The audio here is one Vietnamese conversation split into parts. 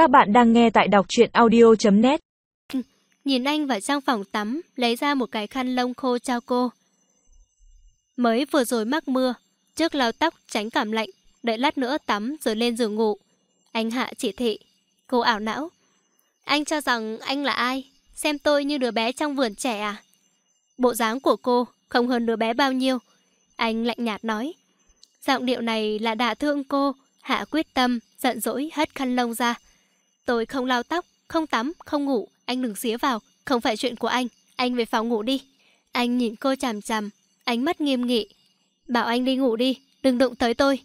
Các bạn đang nghe tại đọc truyện audio.net ừ, Nhìn anh vào trong phòng tắm, lấy ra một cái khăn lông khô cho cô. Mới vừa rồi mắc mưa, trước lau tóc tránh cảm lạnh, đợi lát nữa tắm rồi lên giường ngủ. Anh hạ chỉ thị, cô ảo não. Anh cho rằng anh là ai? Xem tôi như đứa bé trong vườn trẻ à? Bộ dáng của cô không hơn đứa bé bao nhiêu. Anh lạnh nhạt nói. Giọng điệu này là đã thương cô, hạ quyết tâm, giận dỗi hất khăn lông ra. Tôi không lau tóc, không tắm, không ngủ, anh đừng xía vào, không phải chuyện của anh, anh về phòng ngủ đi. Anh nhìn cô chằm chằm, ánh mắt nghiêm nghị. Bảo anh đi ngủ đi, đừng đụng tới tôi.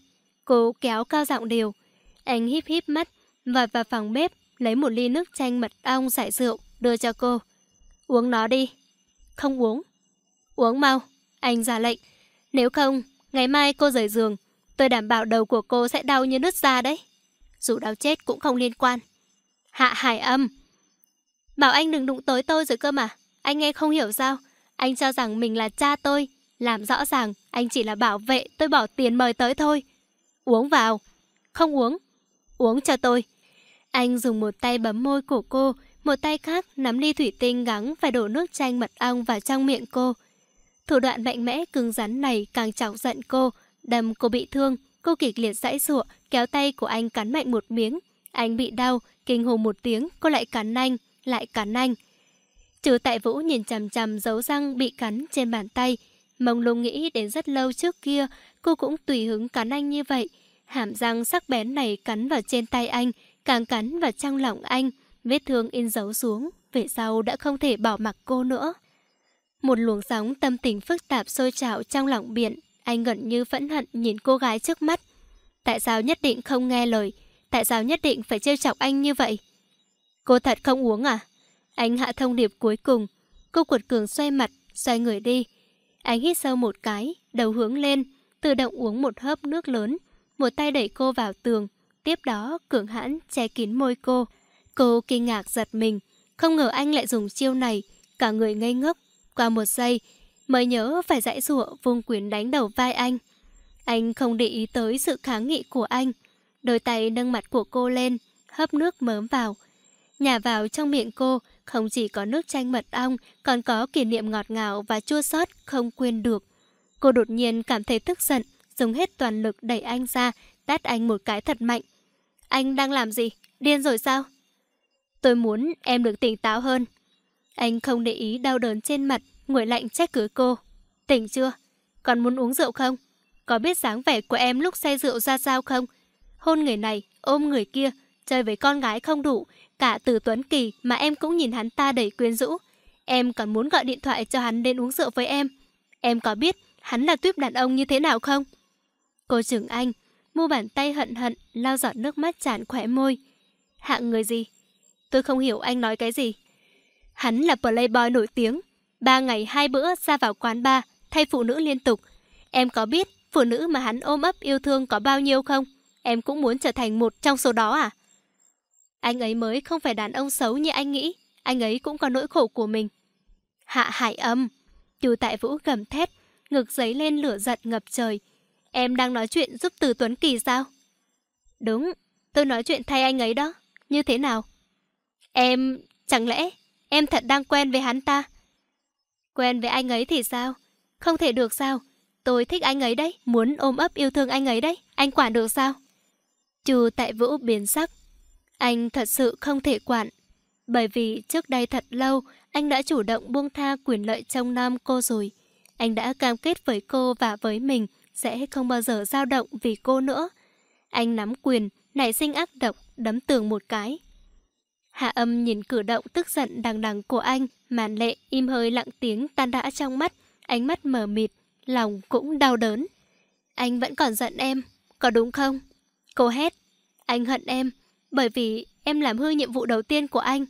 Cô kéo cao giọng điều. Anh híp híp mắt, vọt vào phòng bếp, lấy một ly nước chanh mật ong giải rượu, đưa cho cô. Uống nó đi. Không uống. Uống mau, anh ra lệnh. Nếu không, ngày mai cô rời giường, tôi đảm bảo đầu của cô sẽ đau như nứt ra đấy. Dù đau chết cũng không liên quan. Hạ hải âm. Bảo anh đừng đụng tới tôi rồi cơ mà. Anh nghe không hiểu sao. Anh cho rằng mình là cha tôi. Làm rõ ràng anh chỉ là bảo vệ tôi bỏ tiền mời tới thôi. Uống vào. Không uống. Uống cho tôi. Anh dùng một tay bấm môi của cô, một tay khác nắm ly thủy tinh gắng và đổ nước chanh mật ong vào trong miệng cô. Thủ đoạn mạnh mẽ cứng rắn này càng chọc giận cô, đâm cô bị thương. Cô kịch liệt dãy sụa, kéo tay của anh cắn mạnh một miếng. Anh bị đau, kinh hồ một tiếng, cô lại cắn anh, lại cắn anh. Trừ tại Vũ nhìn chằm chằm dấu răng bị cắn trên bàn tay. Mông lung nghĩ đến rất lâu trước kia, cô cũng tùy hứng cắn anh như vậy. Hàm răng sắc bén này cắn vào trên tay anh, càng cắn vào trong lòng anh. Vết thương in dấu xuống, về sau đã không thể bỏ mặc cô nữa. Một luồng sóng tâm tình phức tạp sôi trào trong lòng biển, anh gần như phẫn hận nhìn cô gái trước mắt. Tại sao nhất định không nghe lời? Tại sao nhất định phải trêu chọc anh như vậy? Cô thật không uống à? Anh hạ thông điệp cuối cùng. Cô cuột cường xoay mặt, xoay người đi. Anh hít sâu một cái, đầu hướng lên, tự động uống một hớp nước lớn. Một tay đẩy cô vào tường. Tiếp đó, cường hãn che kín môi cô. Cô kinh ngạc giật mình. Không ngờ anh lại dùng chiêu này. Cả người ngây ngốc. Qua một giây, mới nhớ phải dãy rụa vung quyền đánh đầu vai anh. Anh không để ý tới sự kháng nghị của anh. Đôi tay nâng mặt của cô lên, hấp nước mớm vào. Nhả vào trong miệng cô, không chỉ có nước chanh mật ong, còn có kỷ niệm ngọt ngào và chua xót không quên được. Cô đột nhiên cảm thấy tức giận, dùng hết toàn lực đẩy anh ra, tát anh một cái thật mạnh. Anh đang làm gì? Điên rồi sao? Tôi muốn em được tỉnh táo hơn. Anh không để ý đau đớn trên mặt, nguội lạnh trách cứ cô. Tỉnh chưa? Còn muốn uống rượu không? Có biết dáng vẻ của em lúc say rượu ra sao không? Hôn người này, ôm người kia, chơi với con gái không đủ. Cả từ Tuấn Kỳ mà em cũng nhìn hắn ta đầy quyến rũ. Em còn muốn gọi điện thoại cho hắn đến uống rượu với em. Em có biết hắn là tuyếp đàn ông như thế nào không? Cô trưởng anh, mu bàn tay hận hận, lau giọt nước mắt tràn khỏe môi. Hạng người gì? Tôi không hiểu anh nói cái gì. Hắn là playboy nổi tiếng. Ba ngày hai bữa ra vào quán bar, thay phụ nữ liên tục. Em có biết phụ nữ mà hắn ôm ấp yêu thương có bao nhiêu không? Em cũng muốn trở thành một trong số đó à? Anh ấy mới không phải đàn ông xấu như anh nghĩ. Anh ấy cũng có nỗi khổ của mình. Hạ hải âm. Chu tại vũ gầm thét, ngực giấy lên lửa giận ngập trời. Em đang nói chuyện giúp từ Tuấn Kỳ sao? Đúng, tôi nói chuyện thay anh ấy đó. Như thế nào? Em... chẳng lẽ em thật đang quen với hắn ta? Quen với anh ấy thì sao? Không thể được sao? Tôi thích anh ấy đấy, muốn ôm ấp yêu thương anh ấy đấy. Anh quản được sao? Chu tại vũ biến sắc. Anh thật sự không thể quản. Bởi vì trước đây thật lâu, anh đã chủ động buông tha quyền lợi trong nam cô rồi. Anh đã cam kết với cô và với mình sẽ không bao giờ dao động vì cô nữa. Anh nắm quyền, nảy sinh ác độc, đấm tường một cái. Hạ âm nhìn cử động tức giận đằng đằng của anh, màn lệ im hơi lặng tiếng tan đã trong mắt, ánh mắt mờ mịt, lòng cũng đau đớn. Anh vẫn còn giận em, có đúng không? Cô hét, anh hận em, bởi vì em làm hư nhiệm vụ đầu tiên của anh.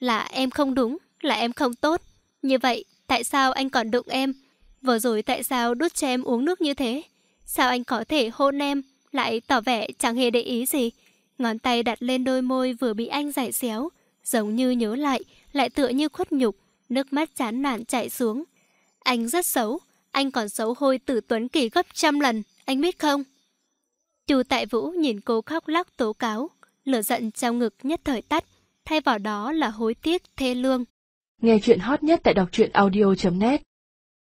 Là em không đúng, là em không tốt. Như vậy, tại sao anh còn đụng em? Vừa rồi tại sao đút cho em uống nước như thế? Sao anh có thể hôn em, lại tỏ vẻ chẳng hề để ý gì? Ngón tay đặt lên đôi môi vừa bị anh giải xéo, giống như nhớ lại, lại tựa như khuất nhục, nước mắt chán nản chảy xuống. Anh rất xấu, anh còn xấu hôi tử Tuấn Kỳ gấp trăm lần, anh biết không? Chu Tại Vũ nhìn cô khóc lóc tố cáo, lửa giận trong ngực nhất thời tắt, thay vào đó là hối tiếc thê lương. Nghe chuyện hot nhất tại đọc truyện audio.net